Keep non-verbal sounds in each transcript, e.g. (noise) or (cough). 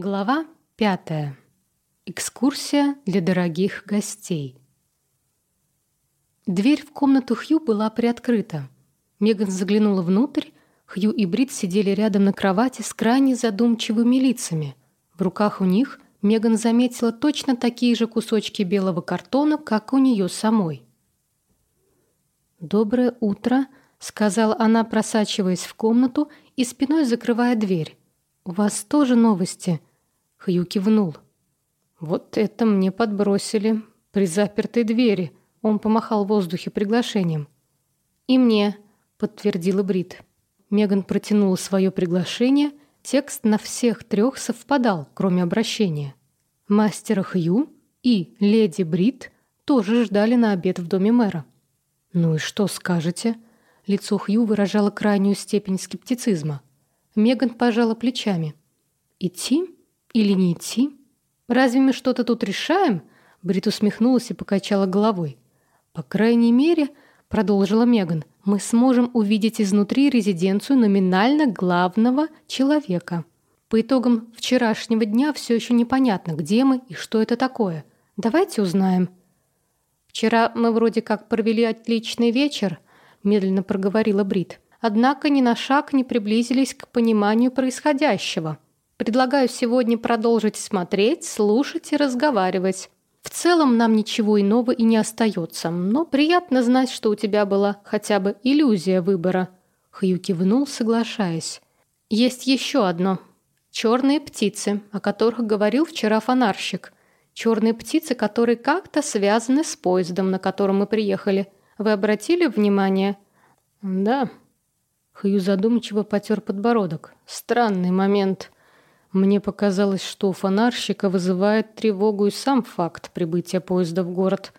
Глава пятая. Экскурсия для дорогих гостей. Дверь в комнату Хью была приоткрыта. Меган заглянула внутрь. Хью и Брит сидели рядом на кровати с крайне задумчивыми лицами. В руках у них Меган заметила точно такие же кусочки белого картона, как у нее самой. «Доброе утро», — сказала она, просачиваясь в комнату и спиной закрывая дверь. «У вас тоже новости?» Хью кивнул. «Вот это мне подбросили. При запертой двери». Он помахал в воздухе приглашением. «И мне», — подтвердила Брит. Меган протянула свое приглашение. Текст на всех трех совпадал, кроме обращения. Мастера Хью и леди Брит тоже ждали на обед в доме мэра. «Ну и что скажете?» Лицо Хью выражало крайнюю степень скептицизма. Меган пожала плечами. «Идти?» Или не идти? Разве мы что-то тут решаем? Брит усмехнулась и покачала головой. По крайней мере, продолжила Меган, мы сможем увидеть изнутри резиденцию номинально главного человека. По итогам вчерашнего дня все еще непонятно, где мы и что это такое. Давайте узнаем. Вчера мы вроде как провели отличный вечер, медленно проговорила Брит. Однако ни на шаг не приблизились к пониманию происходящего. Предлагаю сегодня продолжить смотреть, слушать и разговаривать. В целом нам ничего иного и не остается, но приятно знать, что у тебя была хотя бы иллюзия выбора». Хью кивнул, соглашаясь. «Есть еще одно. Черные птицы, о которых говорил вчера фонарщик. Черные птицы, которые как-то связаны с поездом, на котором мы приехали. Вы обратили внимание?» «Да». Хью задумчиво потер подбородок. «Странный момент». Мне показалось, что у фонарщика вызывает тревогу и сам факт прибытия поезда в город.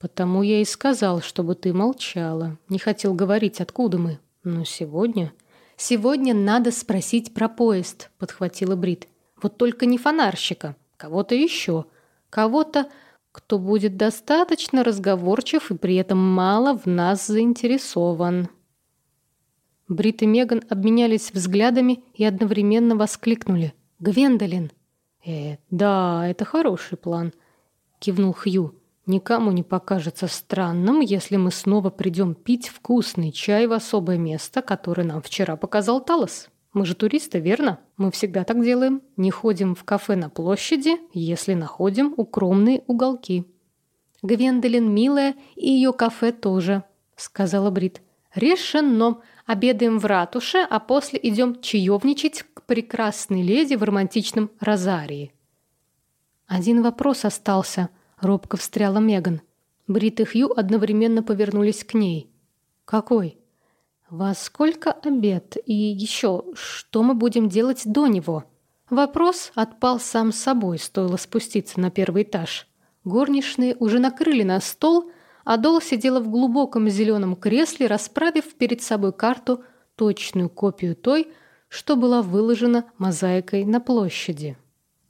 Потому я и сказал, чтобы ты молчала. Не хотел говорить, откуда мы. Но сегодня... Сегодня надо спросить про поезд, подхватила Брит. Вот только не фонарщика, кого-то еще. Кого-то, кто будет достаточно разговорчив и при этом мало в нас заинтересован. Брит и Меган обменялись взглядами и одновременно воскликнули. Гвендолин. Э, да, это хороший план, кивнул Хью. Никому не покажется странным, если мы снова придем пить вкусный чай в особое место, которое нам вчера показал Талос. Мы же туристы, верно? Мы всегда так делаем. Не ходим в кафе на площади, если находим укромные уголки. Гвендолин милая, и ее кафе тоже, сказала Брит. Решено. Обедаем в ратуше, а после идем чаевничать к прекрасной леди в романтичном розарии. Один вопрос остался, робко встряла Меган. Брит и Хью одновременно повернулись к ней. Какой? Во сколько обед? И еще, что мы будем делать до него? Вопрос отпал сам собой, стоило спуститься на первый этаж. Горничные уже накрыли на стол, Адол сидела в глубоком зеленом кресле, расправив перед собой карту, точную копию той, что была выложена мозаикой на площади.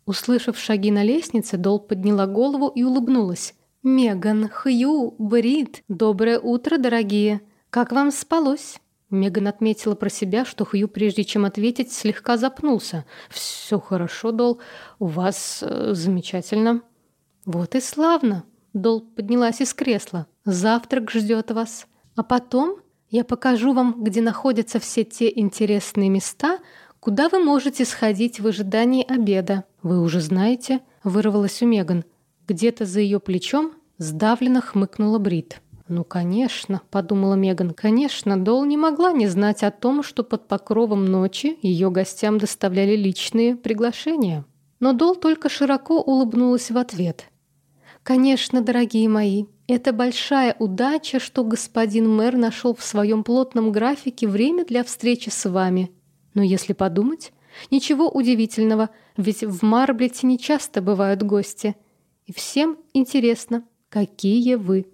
Услышав шаги на лестнице, Дол подняла голову и улыбнулась. «Меган, Хью, Брит, доброе утро, дорогие! Как вам спалось?» Меган отметила про себя, что Хью, прежде чем ответить, слегка запнулся. «Все хорошо, Дол. У вас э, замечательно». «Вот и славно!» Дол поднялась из кресла. «Завтрак ждет вас. А потом я покажу вам, где находятся все те интересные места, куда вы можете сходить в ожидании обеда. Вы уже знаете?» Вырвалась у Меган. Где-то за ее плечом сдавленно хмыкнула Брит. «Ну, конечно», — подумала Меган, — «конечно, Дол не могла не знать о том, что под покровом ночи ее гостям доставляли личные приглашения». Но Дол только широко улыбнулась в ответ. Конечно, дорогие мои, это большая удача, что господин мэр нашел в своем плотном графике время для встречи с вами. Но если подумать, ничего удивительного, ведь в Марблете не часто бывают гости. И всем интересно, какие вы.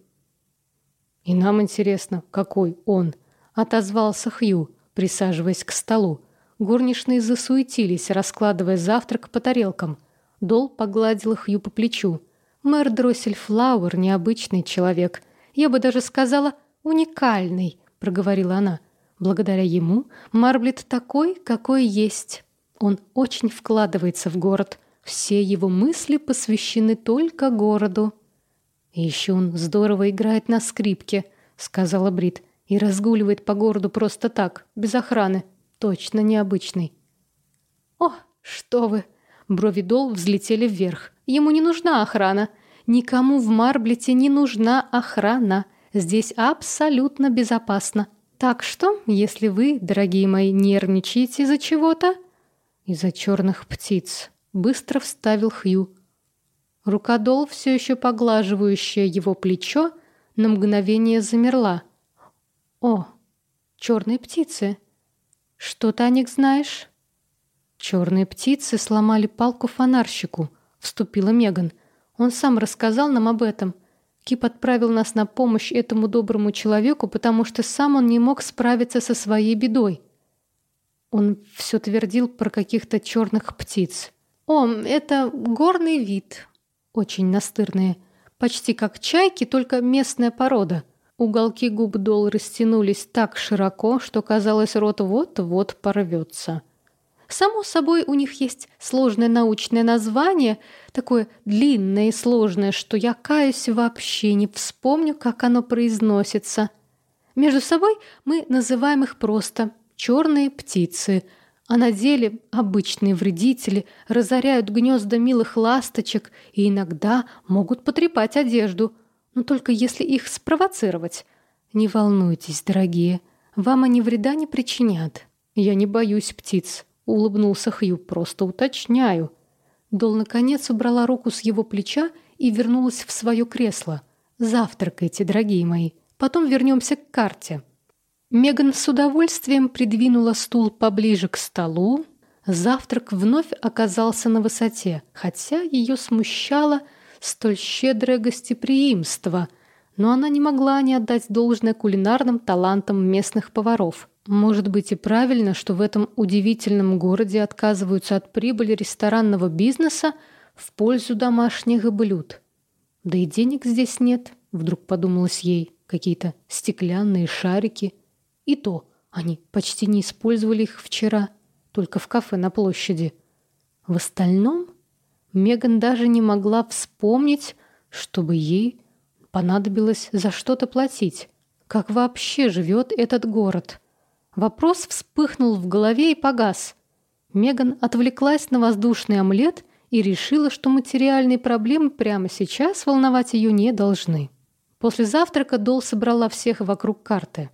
И нам интересно, какой он, отозвался Хью, присаживаясь к столу. Горничные засуетились, раскладывая завтрак по тарелкам. Дол погладил Хью по плечу. Мэр Дроссель Флауэр необычный человек. Я бы даже сказала, уникальный, проговорила она. Благодаря ему Марблет такой, какой есть. Он очень вкладывается в город. Все его мысли посвящены только городу. И еще он здорово играет на скрипке, сказала Брит, и разгуливает по городу просто так, без охраны. Точно необычный. О, что вы! Брови Дол взлетели вверх. Ему не нужна охрана. Никому в Марблете не нужна охрана. Здесь абсолютно безопасно. Так что, если вы, дорогие мои, нервничаете из-за чего-то, из-за черных птиц, быстро вставил Хью. Рука Дол, все еще поглаживающая его плечо, на мгновение замерла. О, черные птицы. Что ты о них знаешь? Черные птицы сломали палку фонарщику, вступила Меган. Он сам рассказал нам об этом. Кип отправил нас на помощь этому доброму человеку, потому что сам он не мог справиться со своей бедой. Он все твердил про каких-то черных птиц. О, это горный вид, очень настырные, почти как чайки, только местная порода. Уголки губ Дол растянулись так широко, что казалось, рот вот-вот порвется. Само собой, у них есть сложное научное название, такое длинное и сложное, что я, каюсь, вообще не вспомню, как оно произносится. Между собой мы называем их просто «черные птицы», а на деле обычные вредители разоряют гнезда милых ласточек и иногда могут потрепать одежду, но только если их спровоцировать. Не волнуйтесь, дорогие, вам они вреда не причинят. Я не боюсь птиц улыбнулся Хью. Просто уточняю. Дол наконец убрала руку с его плеча и вернулась в свое кресло. Завтракайте, дорогие мои. Потом вернемся к карте. Меган с удовольствием придвинула стул поближе к столу. Завтрак вновь оказался на высоте, хотя ее смущало столь щедрое гостеприимство, но она не могла не отдать должное кулинарным талантам местных поваров. Может быть и правильно, что в этом удивительном городе отказываются от прибыли ресторанного бизнеса в пользу домашних блюд. Да и денег здесь нет, вдруг подумалось ей. Какие-то стеклянные шарики. И то они почти не использовали их вчера, только в кафе на площади. В остальном Меган даже не могла вспомнить, чтобы ей понадобилось за что-то платить. Как вообще живет этот город? Вопрос вспыхнул в голове и погас. Меган отвлеклась на воздушный омлет и решила, что материальные проблемы прямо сейчас волновать ее не должны. После завтрака Дол собрала всех вокруг карты.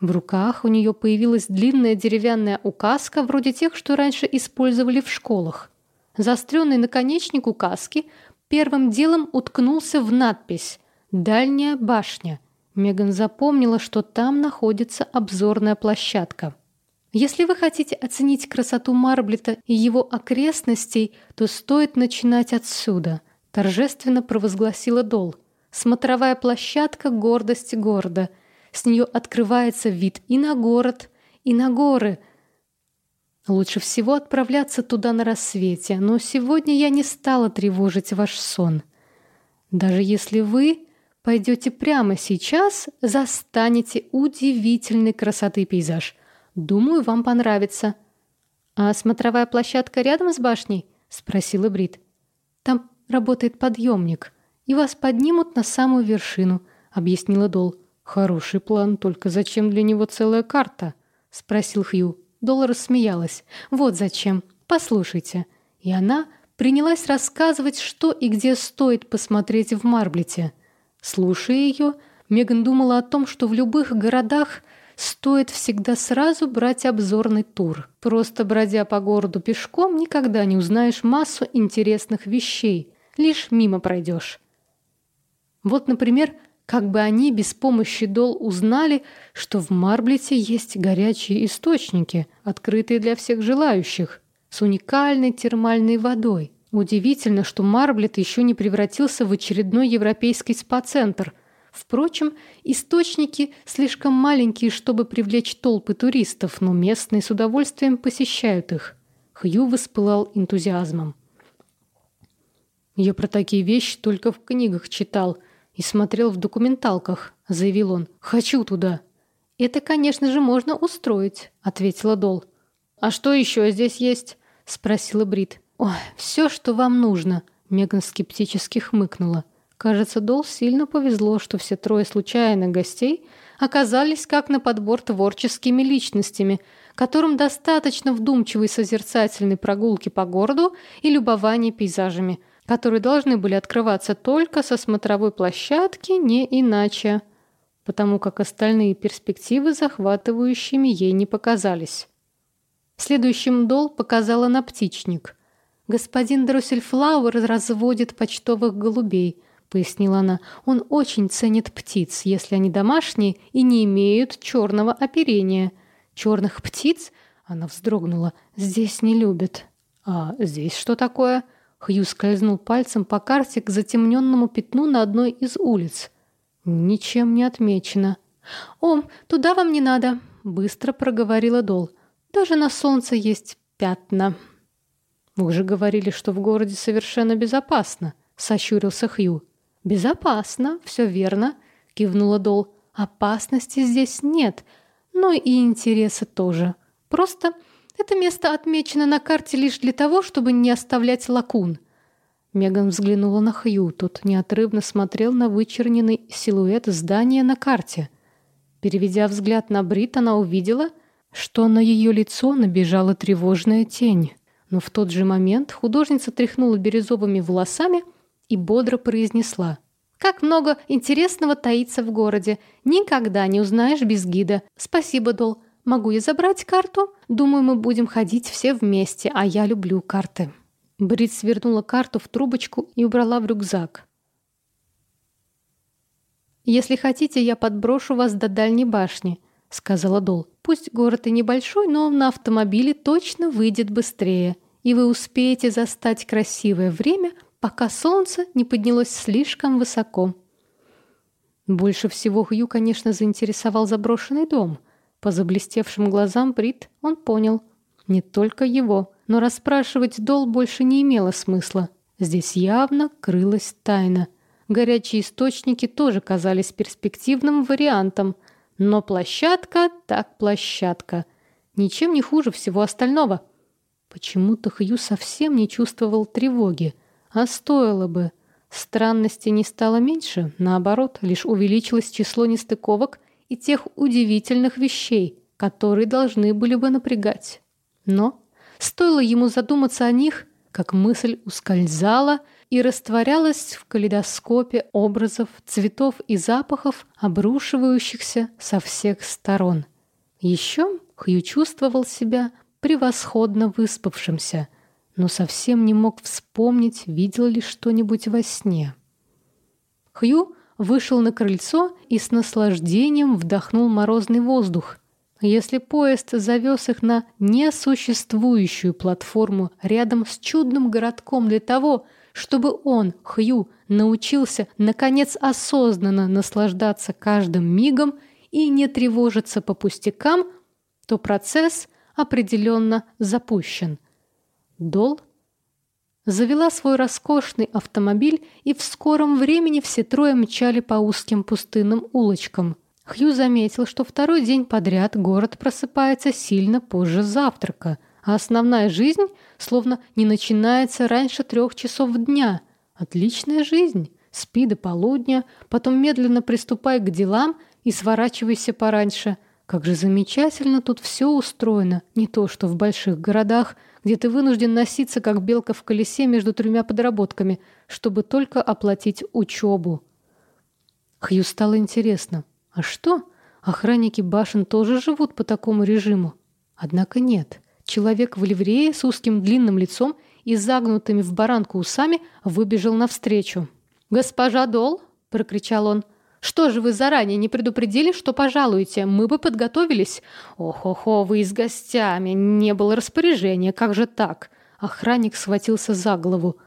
В руках у нее появилась длинная деревянная указка, вроде тех, что раньше использовали в школах. Заостренный наконечник указки первым делом уткнулся в надпись «Дальняя башня», Меган запомнила, что там находится обзорная площадка. Если вы хотите оценить красоту Марблета и его окрестностей, то стоит начинать отсюда, торжественно провозгласила Дол. Смотровая площадка гордость города. С нее открывается вид и на город, и на горы. Лучше всего отправляться туда на рассвете, но сегодня я не стала тревожить ваш сон. Даже если вы Пойдете прямо сейчас, застанете удивительной красоты пейзаж. Думаю, вам понравится. А смотровая площадка рядом с башней? спросила Брит. Там работает подъемник, и вас поднимут на самую вершину, объяснила Дол. Хороший план, только зачем для него целая карта? спросил Хью. Дол рассмеялась. Вот зачем. Послушайте. И она принялась рассказывать, что и где стоит посмотреть в Марблете. Слушая ее, Меган думала о том, что в любых городах стоит всегда сразу брать обзорный тур. Просто бродя по городу пешком, никогда не узнаешь массу интересных вещей, лишь мимо пройдешь. Вот, например, как бы они без помощи Дол узнали, что в Марблете есть горячие источники, открытые для всех желающих, с уникальной термальной водой. Удивительно, что Марблет еще не превратился в очередной европейский спа-центр. Впрочем, источники слишком маленькие, чтобы привлечь толпы туристов, но местные с удовольствием посещают их. Хью воспылал энтузиазмом. «Я про такие вещи только в книгах читал и смотрел в документалках», — заявил он. «Хочу туда». «Это, конечно же, можно устроить», — ответила Дол. «А что еще здесь есть?» спросила Брит. «Ой, все, что вам нужно», — Меган скептически хмыкнула. Кажется, Дол сильно повезло, что все трое случайных гостей оказались как на подбор творческими личностями, которым достаточно вдумчивой созерцательной прогулки по городу и любования пейзажами, которые должны были открываться только со смотровой площадки, не иначе, потому как остальные перспективы захватывающими ей не показались. Следующим Дол показала на птичник. «Господин Дроссельфлауэр разводит почтовых голубей», — пояснила она. «Он очень ценит птиц, если они домашние и не имеют черного оперения. Черных птиц?» — она вздрогнула. «Здесь не любят». «А здесь что такое?» Хью скользнул пальцем по карте к затемненному пятну на одной из улиц. «Ничем не отмечено». «О, туда вам не надо», — быстро проговорила Дол. Даже на солнце есть пятна. Вы же говорили, что в городе совершенно безопасно, сощурился Хью. Безопасно, все верно, кивнула Дол. Опасности здесь нет, но и интереса тоже. Просто это место отмечено на карте лишь для того, чтобы не оставлять лакун. Меган взглянула на Хью. Тот неотрывно смотрел на вычерненный силуэт здания на карте. Переведя взгляд на Брит, она увидела, что на ее лицо набежала тревожная тень. Но в тот же момент художница тряхнула бирюзовыми волосами и бодро произнесла. «Как много интересного таится в городе. Никогда не узнаешь без гида. Спасибо, Дол. Могу я забрать карту? Думаю, мы будем ходить все вместе, а я люблю карты». Брит свернула карту в трубочку и убрала в рюкзак. «Если хотите, я подброшу вас до дальней башни», — сказала Дол. Пусть город и небольшой, но на автомобиле точно выйдет быстрее, и вы успеете застать красивое время, пока солнце не поднялось слишком высоко. Больше всего Хью, конечно, заинтересовал заброшенный дом. По заблестевшим глазам Брит он понял. Не только его, но расспрашивать Дол больше не имело смысла. Здесь явно крылась тайна. Горячие источники тоже казались перспективным вариантом – но площадка так площадка. Ничем не хуже всего остального. Почему-то Хью совсем не чувствовал тревоги. А стоило бы. Странности не стало меньше, наоборот, лишь увеличилось число нестыковок и тех удивительных вещей, которые должны были бы напрягать. Но стоило ему задуматься о них, как мысль ускользала и растворялась в калейдоскопе образов, цветов и запахов, обрушивающихся со всех сторон. Еще Хью чувствовал себя превосходно выспавшимся, но совсем не мог вспомнить, видел ли что-нибудь во сне. Хью вышел на крыльцо и с наслаждением вдохнул морозный воздух. Если поезд завез их на несуществующую платформу рядом с чудным городком для того, чтобы он, Хью, научился наконец осознанно наслаждаться каждым мигом и не тревожиться по пустякам, то процесс определенно запущен. Дол завела свой роскошный автомобиль, и в скором времени все трое мчали по узким пустынным улочкам. Хью заметил, что второй день подряд город просыпается сильно позже завтрака – а основная жизнь словно не начинается раньше трех часов дня. Отличная жизнь. Спи до полудня, потом медленно приступай к делам и сворачивайся пораньше. Как же замечательно тут все устроено, не то что в больших городах, где ты вынужден носиться, как белка в колесе между тремя подработками, чтобы только оплатить учебу. Хью стало интересно, а что, охранники башен тоже живут по такому режиму? Однако нет. Человек в ливрее с узким длинным лицом и загнутыми в баранку усами выбежал навстречу. «Госпожа Дол!» — прокричал он. «Что же вы заранее не предупредили, что пожалуете? Мы бы подготовились». «Ох-охо, вы с гостями. Не было распоряжения. Как же так?» Охранник схватился за голову.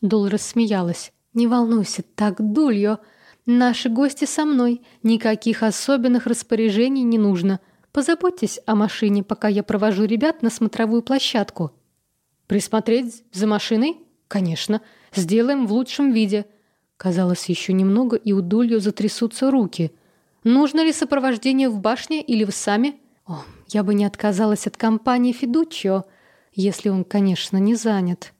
Дол рассмеялась. «Не волнуйся, так, Дульо. Наши гости со мной. Никаких особенных распоряжений не нужно. Позаботьтесь о машине, пока я провожу ребят на смотровую площадку. Присмотреть за машиной? Конечно. Сделаем в лучшем виде. Казалось, еще немного, и у Дулью затрясутся руки. Нужно ли сопровождение в башне или вы сами? О, я бы не отказалась от компании Федуччо. если он, конечно, не занят.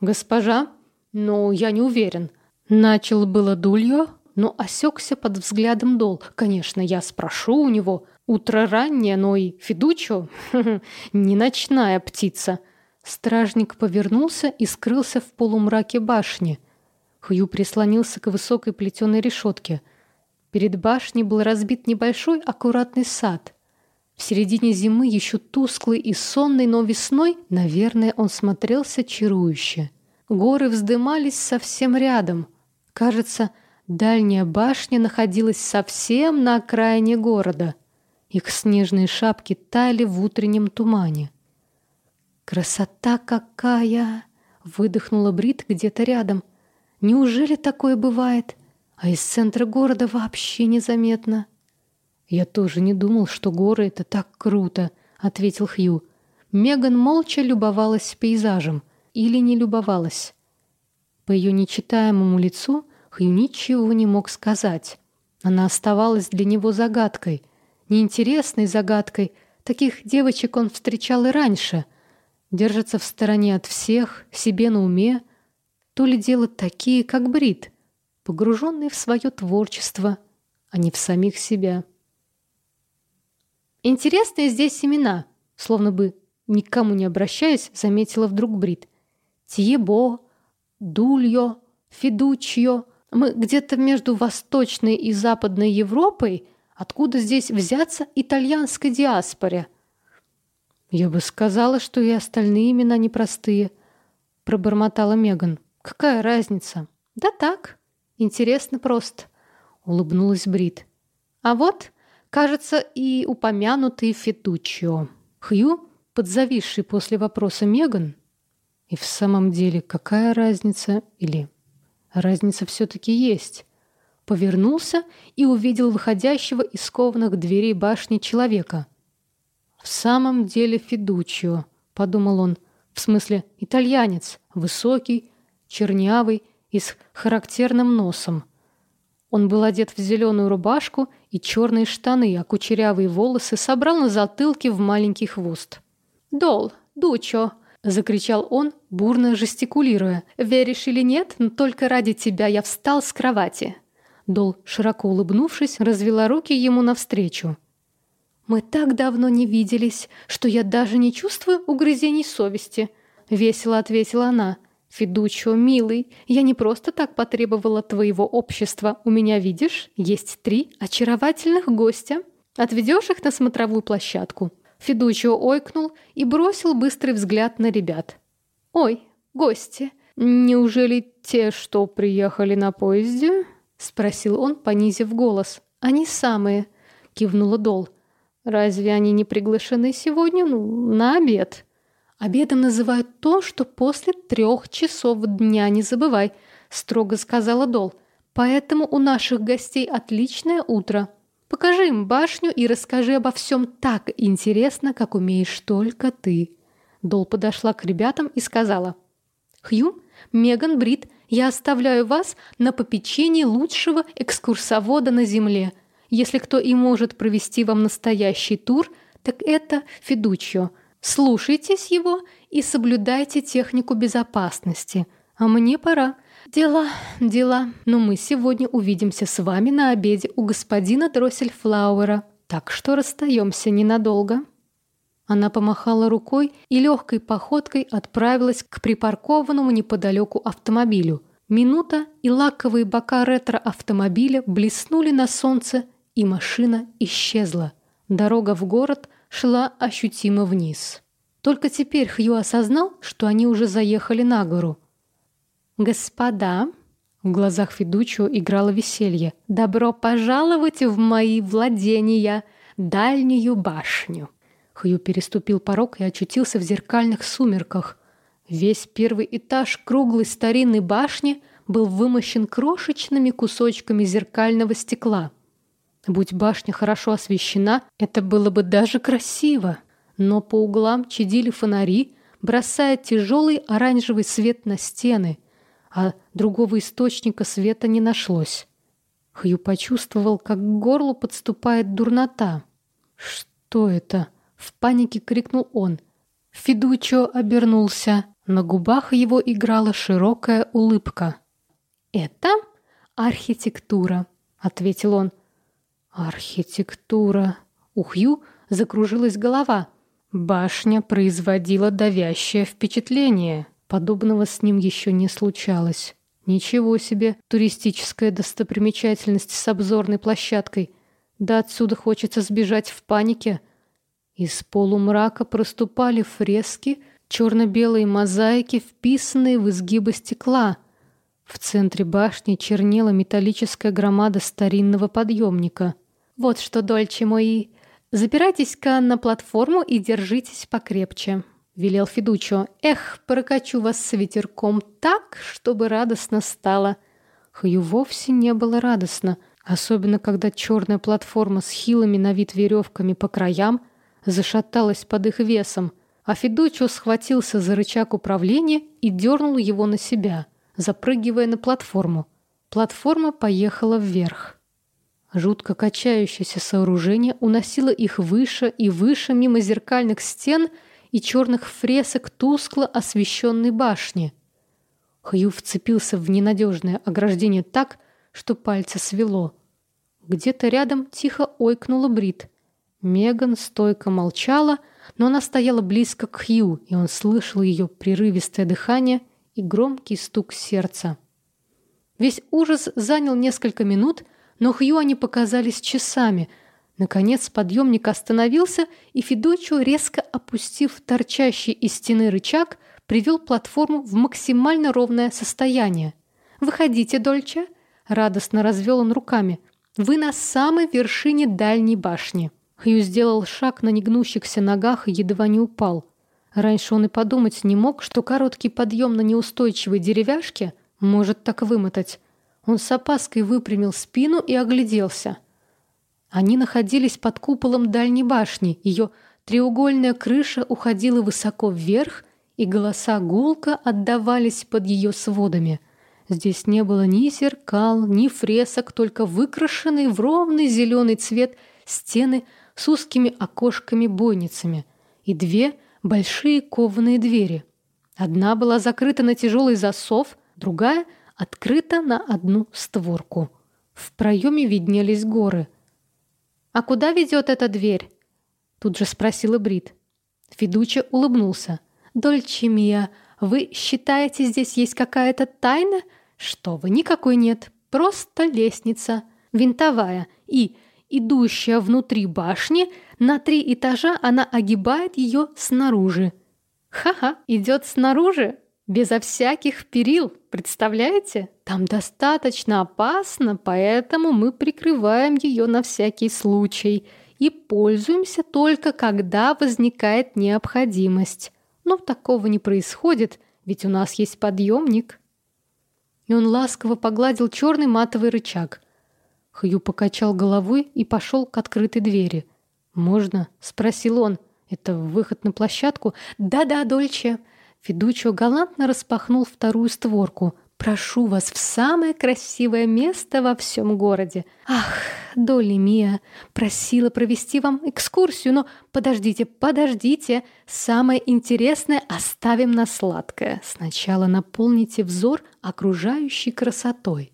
«Госпожа? Ну, я не уверен». Начал было Дульо, но осекся под взглядом Дол. «Конечно, я спрошу у него. Утро раннее, но и Федучо (laughs) не ночная птица». Стражник повернулся и скрылся в полумраке башни. Хью прислонился к высокой плетеной решетке. Перед башней был разбит небольшой аккуратный сад. В середине зимы еще тусклый и сонный, но весной, наверное, он смотрелся чарующе. Горы вздымались совсем рядом. Кажется, дальняя башня находилась совсем на окраине города. Их снежные шапки таяли в утреннем тумане. «Красота какая!» — выдохнула Брит где-то рядом. «Неужели такое бывает? А из центра города вообще незаметно». «Я тоже не думал, что горы — это так круто», — ответил Хью. Меган молча любовалась пейзажем. Или не любовалась. По ее нечитаемому лицу Хью ничего не мог сказать. Она оставалась для него загадкой. Неинтересной загадкой. Таких девочек он встречал и раньше. Держатся в стороне от всех, себе на уме. То ли делают такие, как Брит, погруженные в свое творчество, а не в самих себя. Интересные здесь имена, словно бы никому не обращаясь, заметила вдруг Брит. Тьебо, Дульо, Федучьо. Мы где-то между Восточной и Западной Европой. Откуда здесь взяться итальянской диаспоре? Я бы сказала, что и остальные имена непростые, пробормотала Меган. Какая разница? Да так, интересно просто, улыбнулась Брит. А вот Кажется, и упомянутый Фетуччио. Хью, подзависший после вопроса Меган, и в самом деле какая разница? Или разница все-таки есть? Повернулся и увидел выходящего из кованых дверей башни человека. «В самом деле Федуччио», — подумал он, — «в смысле итальянец, высокий, чернявый и с характерным носом». Он был одет в зеленую рубашку и черные штаны, а кучерявые волосы собрал на затылке в маленький хвост. «Дол, Дучо!» — закричал он, бурно жестикулируя. «Веришь или нет, но только ради тебя я встал с кровати». Дол, широко улыбнувшись, развела руки ему навстречу. «Мы так давно не виделись, что я даже не чувствую угрызений совести», — весело ответила она. «Федучо, милый, я не просто так потребовала твоего общества. У меня, видишь, есть три очаровательных гостя. Отведешь их на смотровую площадку?» Федучо ойкнул и бросил быстрый взгляд на ребят. «Ой, гости, неужели те, что приехали на поезде?» — спросил он, понизив голос. «Они самые», — кивнула Дол. «Разве они не приглашены сегодня ну, на обед?» Обедом называют то, что после трех часов дня не забывай, строго сказала Дол. Поэтому у наших гостей отличное утро. Покажи им башню и расскажи обо всем так интересно, как умеешь только ты. Дол подошла к ребятам и сказала. Хью, Меган, Брит, я оставляю вас на попечении лучшего экскурсовода на земле. Если кто и может провести вам настоящий тур, так это Федуччо – Слушайтесь его и соблюдайте технику безопасности. А мне пора. Дела, дела. Но мы сегодня увидимся с вами на обеде у господина Дроссельфлауэра. Так что расстаемся ненадолго». Она помахала рукой и легкой походкой отправилась к припаркованному неподалеку автомобилю. Минута, и лаковые бока ретро-автомобиля блеснули на солнце, и машина исчезла. Дорога в город шла ощутимо вниз. Только теперь Хью осознал, что они уже заехали на гору. «Господа!» В глазах Федучио играло веселье. «Добро пожаловать в мои владения, дальнюю башню!» Хью переступил порог и очутился в зеркальных сумерках. Весь первый этаж круглой старинной башни был вымощен крошечными кусочками зеркального стекла. Будь башня хорошо освещена, это было бы даже красиво. Но по углам чадили фонари, бросая тяжелый оранжевый свет на стены, а другого источника света не нашлось. Хью почувствовал, как к горлу подступает дурнота. «Что это?» — в панике крикнул он. Федучо обернулся. На губах его играла широкая улыбка. «Это архитектура», — ответил он. «Архитектура». У Хью закружилась голова. Башня производила давящее впечатление. Подобного с ним еще не случалось. Ничего себе, туристическая достопримечательность с обзорной площадкой. Да отсюда хочется сбежать в панике. Из полумрака проступали фрески, черно-белые мозаики, вписанные в изгибы стекла. В центре башни чернела металлическая громада старинного подъемника. «Вот что, Дольче мои, запирайтесь-ка на платформу и держитесь покрепче», — велел Федучо. «Эх, прокачу вас с ветерком так, чтобы радостно стало». Хью вовсе не было радостно, особенно когда черная платформа с хилыми на вид веревками по краям зашаталась под их весом, а Федучо схватился за рычаг управления и дернул его на себя, запрыгивая на платформу. Платформа поехала вверх. Жутко качающееся сооружение уносило их выше и выше мимо зеркальных стен — и черных фресок тускло освещенной башни. Хью вцепился в ненадежное ограждение так, что пальцы свело. Где-то рядом тихо ойкнула Брит. Меган стойко молчала, но она стояла близко к Хью, и он слышал ее прерывистое дыхание и громкий стук сердца. Весь ужас занял несколько минут, но Хью они показались часами — Наконец подъемник остановился, и Федочио, резко опустив торчащий из стены рычаг, привел платформу в максимально ровное состояние. «Выходите, Дольче!» — радостно развел он руками. «Вы на самой вершине дальней башни». Хью сделал шаг на негнущихся ногах и едва не упал. Раньше он и подумать не мог, что короткий подъем на неустойчивой деревяшке может так вымотать. Он с опаской выпрямил спину и огляделся — они находились под куполом дальней башни. Ее треугольная крыша уходила высоко вверх, и голоса гулко отдавались под ее сводами. Здесь не было ни зеркал, ни фресок, только выкрашенные в ровный зеленый цвет стены с узкими окошками-бойницами и две большие кованые двери. Одна была закрыта на тяжелый засов, другая открыта на одну створку. В проеме виднелись горы — «А куда ведет эта дверь?» Тут же спросила Брит. Федучи улыбнулся. «Дольче Мия, вы считаете, здесь есть какая-то тайна? Что вы, никакой нет. Просто лестница. Винтовая. И, идущая внутри башни, на три этажа она огибает ее снаружи. Ха-ха, идет снаружи? Безо всяких перил, представляете? Там достаточно опасно, поэтому мы прикрываем ее на всякий случай и пользуемся только когда возникает необходимость. Но такого не происходит, ведь у нас есть подъемник. И он ласково погладил черный матовый рычаг. Хью покачал головой и пошел к открытой двери. «Можно?» — спросил он. «Это выход на площадку?» «Да-да, Дольче!» Федучо галантно распахнул вторую створку. «Прошу вас в самое красивое место во всем городе. Ах, Долли Мия, просила провести вам экскурсию, но подождите, подождите. Самое интересное оставим на сладкое. Сначала наполните взор окружающей красотой».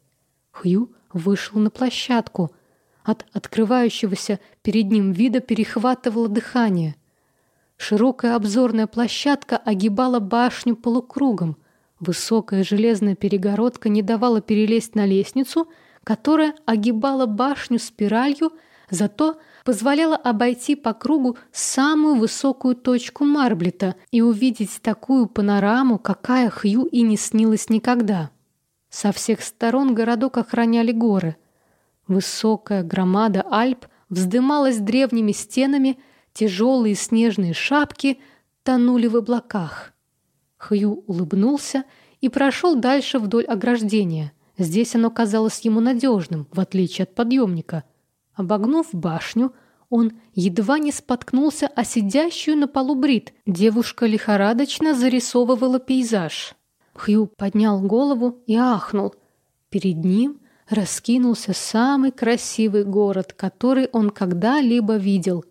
Хью вышел на площадку. От открывающегося перед ним вида перехватывало дыхание – Широкая обзорная площадка огибала башню полукругом. Высокая железная перегородка не давала перелезть на лестницу, которая огибала башню спиралью, зато позволяла обойти по кругу самую высокую точку Марблета и увидеть такую панораму, какая Хью и не снилась никогда. Со всех сторон городок охраняли горы. Высокая громада Альп вздымалась древними стенами – Тяжелые снежные шапки тонули в облаках. Хью улыбнулся и прошел дальше вдоль ограждения. Здесь оно казалось ему надежным, в отличие от подъемника. Обогнув башню, он едва не споткнулся о сидящую на полу Брит. Девушка лихорадочно зарисовывала пейзаж. Хью поднял голову и ахнул. Перед ним раскинулся самый красивый город, который он когда-либо видел.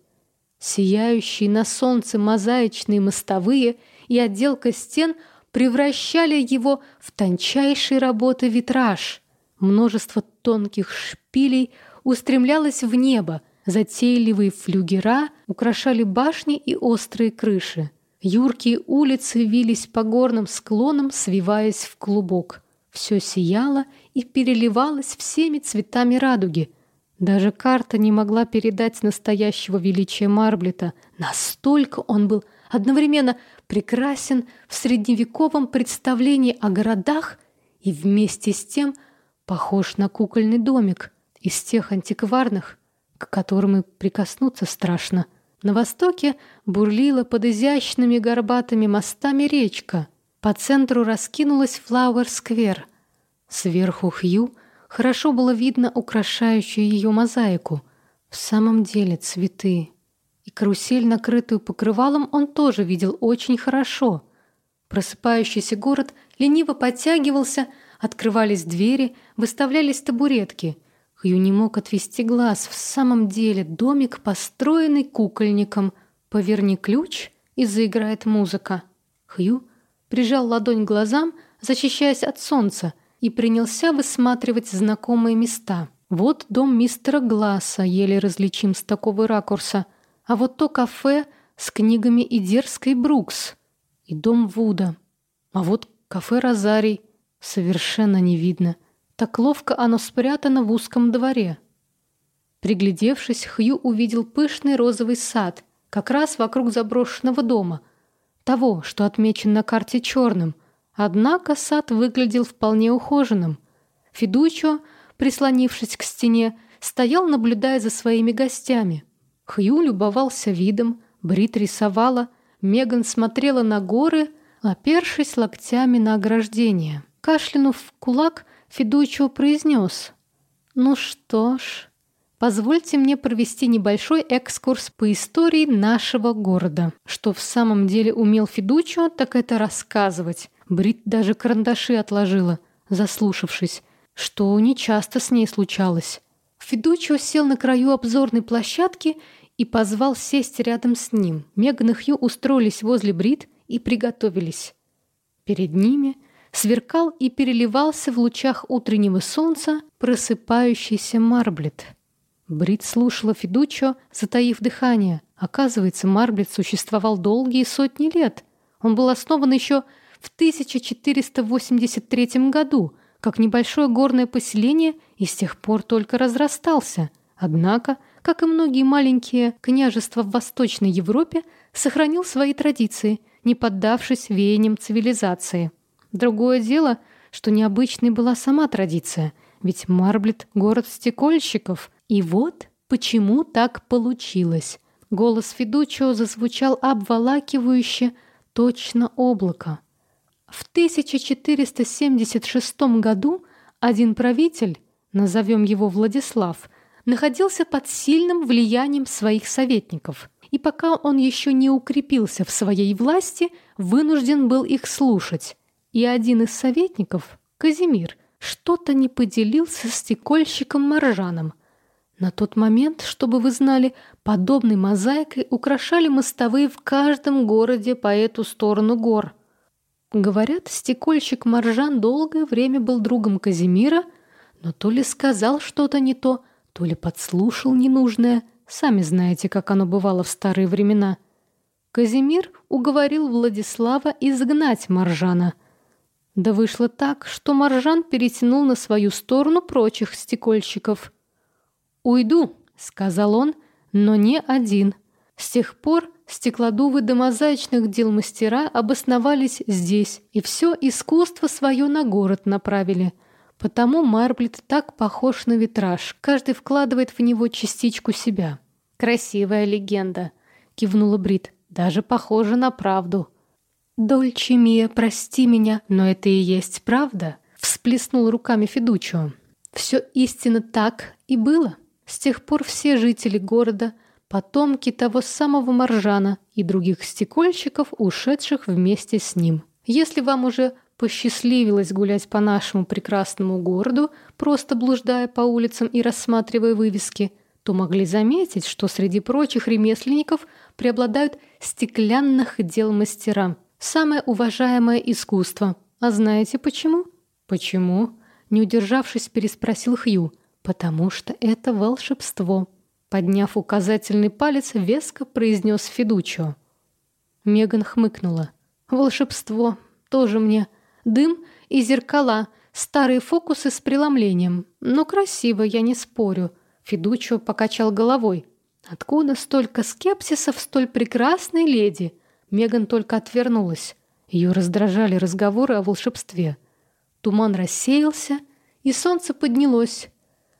Сияющие на солнце мозаичные мостовые и отделка стен превращали его в тончайшей работы витраж. Множество тонких шпилей устремлялось в небо, затейливые флюгера украшали башни и острые крыши. Юркие улицы вились по горным склонам, свиваясь в клубок. Все сияло и переливалось всеми цветами радуги. Даже карта не могла передать настоящего величия Марблета. Настолько он был одновременно прекрасен в средневековом представлении о городах и вместе с тем похож на кукольный домик из тех антикварных, к которым и прикоснуться страшно. На востоке бурлила под изящными горбатыми мостами речка. По центру раскинулась Флауэр-сквер. Сверху Хью хорошо было видно украшающую ее мозаику. В самом деле цветы. И карусель, накрытую покрывалом, он тоже видел очень хорошо. Просыпающийся город лениво подтягивался, открывались двери, выставлялись табуретки — Хью не мог отвести глаз. В самом деле домик, построенный кукольником. Поверни ключ, и заиграет музыка. Хью прижал ладонь к глазам, защищаясь от солнца, и принялся высматривать знакомые места. Вот дом мистера Гласса, еле различим с такого ракурса. А вот то кафе с книгами и дерзкой Брукс. И дом Вуда. А вот кафе Розарий. Совершенно не видно. Так ловко оно спрятано в узком дворе. Приглядевшись, Хью увидел пышный розовый сад, как раз вокруг заброшенного дома, того, что отмечен на карте черным. Однако сад выглядел вполне ухоженным. Федучо, прислонившись к стене, стоял, наблюдая за своими гостями. Хью любовался видом, Брит рисовала, Меган смотрела на горы, опершись локтями на ограждение. Кашлянув в кулак, Федучио произнес. «Ну что ж, позвольте мне провести небольшой экскурс по истории нашего города. Что в самом деле умел Федучио, так это рассказывать. Брит даже карандаши отложила, заслушавшись, что нечасто с ней случалось. Федучио сел на краю обзорной площадки и позвал сесть рядом с ним. Меган и Хью устроились возле Брит и приготовились. Перед ними – сверкал и переливался в лучах утреннего солнца просыпающийся Марблет. Брит слушала Федучо, затаив дыхание. Оказывается, Марблет существовал долгие сотни лет. Он был основан еще в 1483 году, как небольшое горное поселение и с тех пор только разрастался. Однако, как и многие маленькие княжества в Восточной Европе, сохранил свои традиции, не поддавшись веяниям цивилизации. Другое дело, что необычной была сама традиция, ведь Марблет — город стекольщиков. И вот почему так получилось. Голос Федучио зазвучал обволакивающе, точно облако. В 1476 году один правитель, назовем его Владислав, находился под сильным влиянием своих советников, и пока он еще не укрепился в своей власти, вынужден был их слушать и один из советников, Казимир, что-то не поделился с стекольщиком Маржаном. На тот момент, чтобы вы знали, подобной мозаикой украшали мостовые в каждом городе по эту сторону гор. Говорят, стекольщик Маржан долгое время был другом Казимира, но то ли сказал что-то не то, то ли подслушал ненужное. Сами знаете, как оно бывало в старые времена. Казимир уговорил Владислава изгнать Маржана – да вышло так, что Маржан перетянул на свою сторону прочих стекольщиков. «Уйду», — сказал он, — «но не один». С тех пор стеклодувы до мозаичных дел мастера обосновались здесь и все искусство свое на город направили. Потому Марблет так похож на витраж, каждый вкладывает в него частичку себя. «Красивая легенда», — кивнула Брит, — «даже похожа на правду». «Дольче Мия, прости меня, но это и есть правда», — всплеснул руками Федучо. «Все истинно так и было. С тех пор все жители города — потомки того самого Маржана и других стекольщиков, ушедших вместе с ним. Если вам уже посчастливилось гулять по нашему прекрасному городу, просто блуждая по улицам и рассматривая вывески, то могли заметить, что среди прочих ремесленников преобладают стеклянных дел мастера. Самое уважаемое искусство. А знаете почему? Почему? Не удержавшись, переспросил Хью. Потому что это волшебство. Подняв указательный палец, веско произнес Федучо. Меган хмыкнула. Волшебство. Тоже мне. Дым и зеркала. Старые фокусы с преломлением. Но красиво, я не спорю. Федучо покачал головой. Откуда столько скепсиса в столь прекрасной леди? Меган только отвернулась. Ее раздражали разговоры о волшебстве. Туман рассеялся, и солнце поднялось,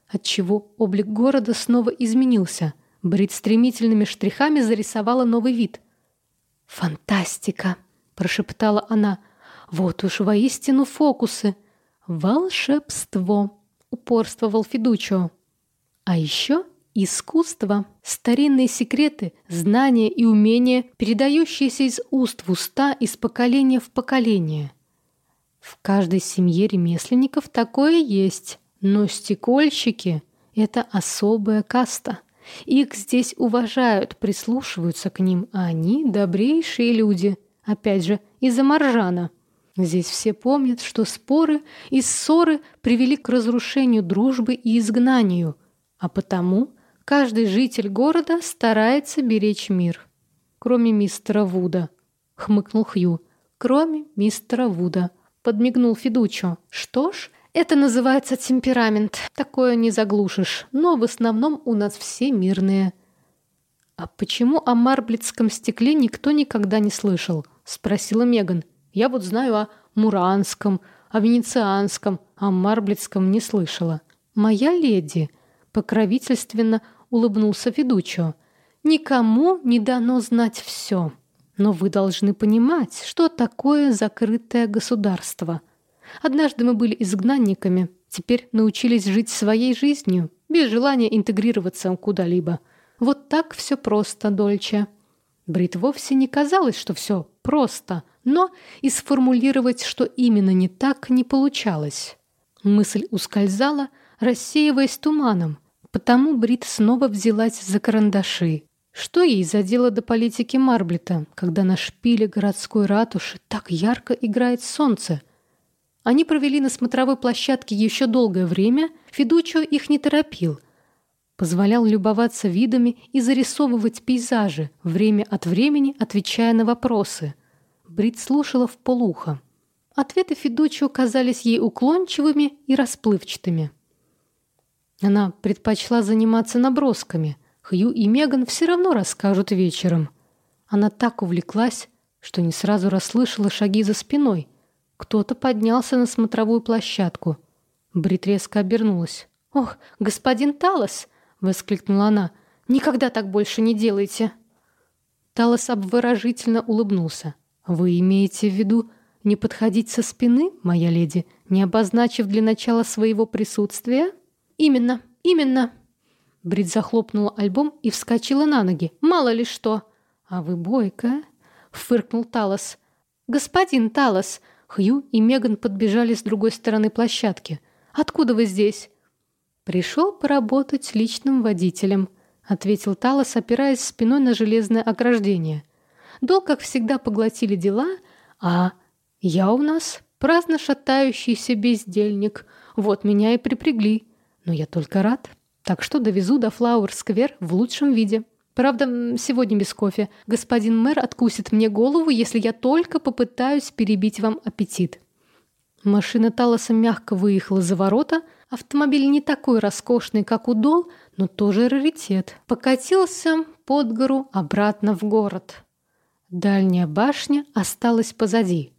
отчего облик города снова изменился. Брит стремительными штрихами зарисовала новый вид. «Фантастика!» — прошептала она. «Вот уж воистину фокусы! Волшебство!» — упорствовал Федучо. «А еще искусство, старинные секреты, знания и умения, передающиеся из уст в уста, из поколения в поколение. В каждой семье ремесленников такое есть, но стекольщики — это особая каста. Их здесь уважают, прислушиваются к ним, а они — добрейшие люди, опять же, из-за маржана. Здесь все помнят, что споры и ссоры привели к разрушению дружбы и изгнанию, а потому — Каждый житель города старается беречь мир. Кроме мистера Вуда. Хмыкнул Хью. Кроме мистера Вуда. Подмигнул Федучо. Что ж, это называется темперамент. Такое не заглушишь. Но в основном у нас все мирные. «А почему о марблицком стекле никто никогда не слышал?» — спросила Меган. «Я вот знаю о муранском, о венецианском, о марблицком не слышала». «Моя леди», Покровительственно улыбнулся ведучо. «Никому не дано знать все. Но вы должны понимать, что такое закрытое государство. Однажды мы были изгнанниками, теперь научились жить своей жизнью, без желания интегрироваться куда-либо. Вот так все просто, Дольче». Брит вовсе не казалось, что все просто, но и сформулировать, что именно не так, не получалось. Мысль ускользала, рассеиваясь туманом, Потому Брит снова взялась за карандаши. Что ей за дело до политики Марблета, когда на шпиле городской ратуши так ярко играет солнце? Они провели на смотровой площадке еще долгое время, Федучо их не торопил. Позволял любоваться видами и зарисовывать пейзажи, время от времени отвечая на вопросы. Брит слушала в полухо. Ответы Федучо казались ей уклончивыми и расплывчатыми. Она предпочла заниматься набросками. Хью и Меган все равно расскажут вечером. Она так увлеклась, что не сразу расслышала шаги за спиной. Кто-то поднялся на смотровую площадку. Брит резко обернулась. «Ох, господин Талос!» — воскликнула она. «Никогда так больше не делайте!» Талос обворожительно улыбнулся. «Вы имеете в виду не подходить со спины, моя леди, не обозначив для начала своего присутствия?» «Именно, именно!» Брит захлопнула альбом и вскочила на ноги. «Мало ли что!» «А вы бойкая!» — фыркнул Талос. «Господин Талос!» Хью и Меган подбежали с другой стороны площадки. «Откуда вы здесь?» «Пришел поработать личным водителем», — ответил Талос, опираясь спиной на железное ограждение. «Долг, как всегда, поглотили дела, а я у нас праздно шатающийся бездельник. Вот меня и припрягли. Но я только рад. Так что довезу до Флауэр-сквер в лучшем виде. Правда, сегодня без кофе. Господин мэр откусит мне голову, если я только попытаюсь перебить вам аппетит. Машина Талоса мягко выехала за ворота. Автомобиль не такой роскошный, как у Дол, но тоже раритет. Покатился под гору обратно в город. Дальняя башня осталась позади.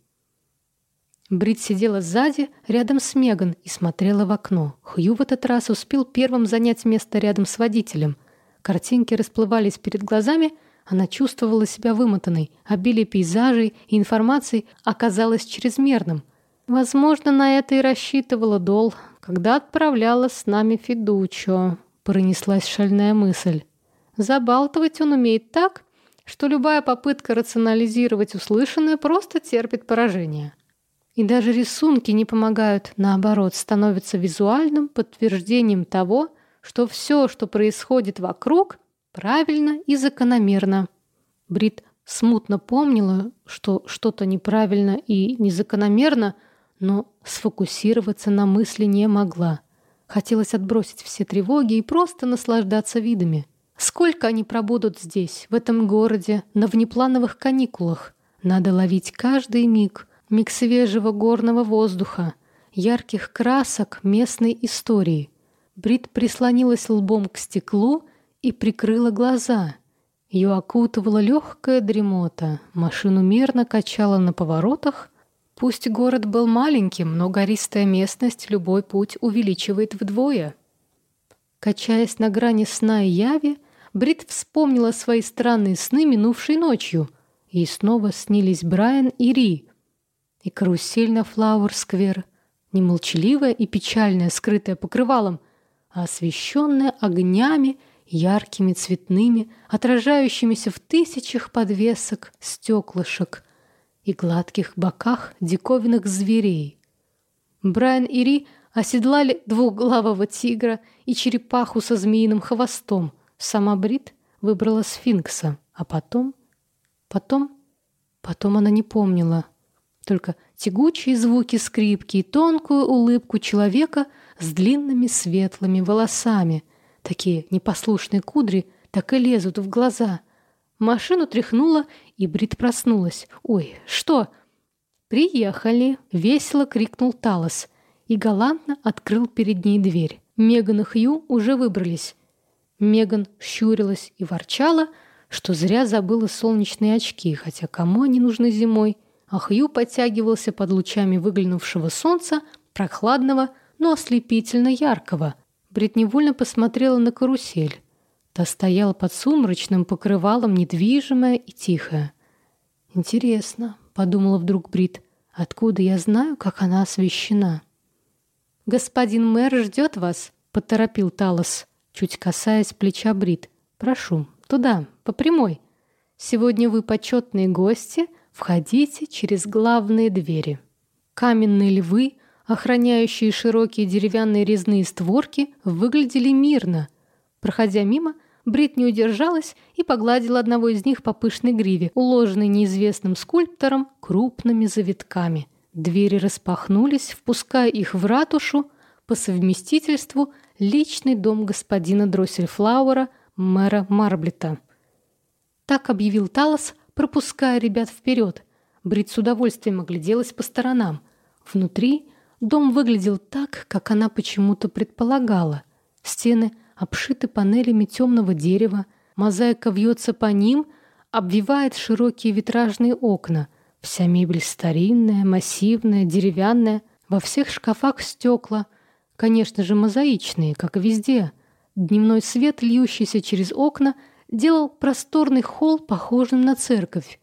Брит сидела сзади, рядом с Меган, и смотрела в окно. Хью в этот раз успел первым занять место рядом с водителем. Картинки расплывались перед глазами, она чувствовала себя вымотанной. Обилие пейзажей и информации оказалось чрезмерным. Возможно, на это и рассчитывала Дол, когда отправляла с нами Федучо. Пронеслась шальная мысль. Забалтывать он умеет так, что любая попытка рационализировать услышанное просто терпит поражение. И даже рисунки не помогают, наоборот, становятся визуальным подтверждением того, что все, что происходит вокруг, правильно и закономерно. Брит смутно помнила, что что-то неправильно и незакономерно, но сфокусироваться на мысли не могла. Хотелось отбросить все тревоги и просто наслаждаться видами. Сколько они пробудут здесь, в этом городе, на внеплановых каникулах? Надо ловить каждый миг, миг свежего горного воздуха, ярких красок местной истории. Брит прислонилась лбом к стеклу и прикрыла глаза. Ее окутывала легкая дремота, машину мерно качала на поворотах. Пусть город был маленьким, но гористая местность любой путь увеличивает вдвое. Качаясь на грани сна и яви, Брит вспомнила свои странные сны минувшей ночью. Ей снова снились Брайан и Ри. И карусель на Флауэр-сквер, не молчаливая и печальная, скрытая покрывалом, а освещенная огнями яркими, цветными, отражающимися в тысячах подвесок, стеклышек и гладких боках диковинных зверей. Брайан и Ри оседлали двухглавого тигра и черепаху со змеиным хвостом. Сама Брит выбрала сфинкса, а потом... Потом... Потом она не помнила. Только тягучие звуки скрипки и тонкую улыбку человека с длинными светлыми волосами — Такие непослушные кудри так и лезут в глаза. Машину тряхнула, и Брит проснулась. «Ой, что?» «Приехали!» — весело крикнул Талос и галантно открыл перед ней дверь. Меган и Хью уже выбрались. Меган щурилась и ворчала, что зря забыла солнечные очки, хотя кому они нужны зимой, а Хью подтягивался под лучами выглянувшего солнца, прохладного, но ослепительно яркого — Брит невольно посмотрела на карусель. Та стояла под сумрачным покрывалом, недвижимая и тихая. «Интересно», — подумала вдруг Брит, — «откуда я знаю, как она освещена?» «Господин мэр ждет вас», — поторопил Талос, чуть касаясь плеча Брит. «Прошу, туда, по прямой. Сегодня вы почетные гости, входите через главные двери». Каменные львы охраняющие широкие деревянные резные створки, выглядели мирно. Проходя мимо, Брит не удержалась и погладила одного из них по пышной гриве, уложенной неизвестным скульптором крупными завитками. Двери распахнулись, впуская их в ратушу, по совместительству личный дом господина Дроссельфлауэра, мэра Марблета. Так объявил Талос, пропуская ребят вперед. Брит с удовольствием огляделась по сторонам. Внутри Дом выглядел так, как она почему-то предполагала. Стены обшиты панелями темного дерева, мозаика вьется по ним, обвивает широкие витражные окна. Вся мебель старинная, массивная, деревянная, во всех шкафах стекла, конечно же, мозаичные, как и везде. Дневной свет, льющийся через окна, делал просторный холл похожим на церковь.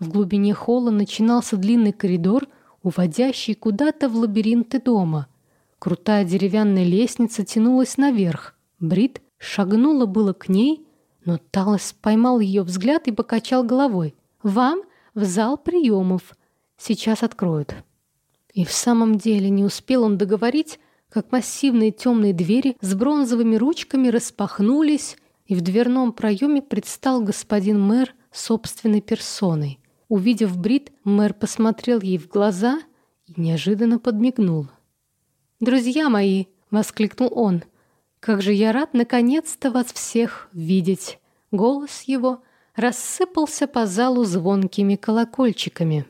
В глубине холла начинался длинный коридор — уводящий куда-то в лабиринты дома. Крутая деревянная лестница тянулась наверх. Брит шагнула было к ней, но Талос поймал ее взгляд и покачал головой. «Вам в зал приемов. Сейчас откроют». И в самом деле не успел он договорить, как массивные темные двери с бронзовыми ручками распахнулись, и в дверном проеме предстал господин мэр собственной персоной. Увидев Брит, мэр посмотрел ей в глаза и неожиданно подмигнул. «Друзья мои!» — воскликнул он. «Как же я рад наконец-то вас всех видеть!» Голос его рассыпался по залу звонкими колокольчиками.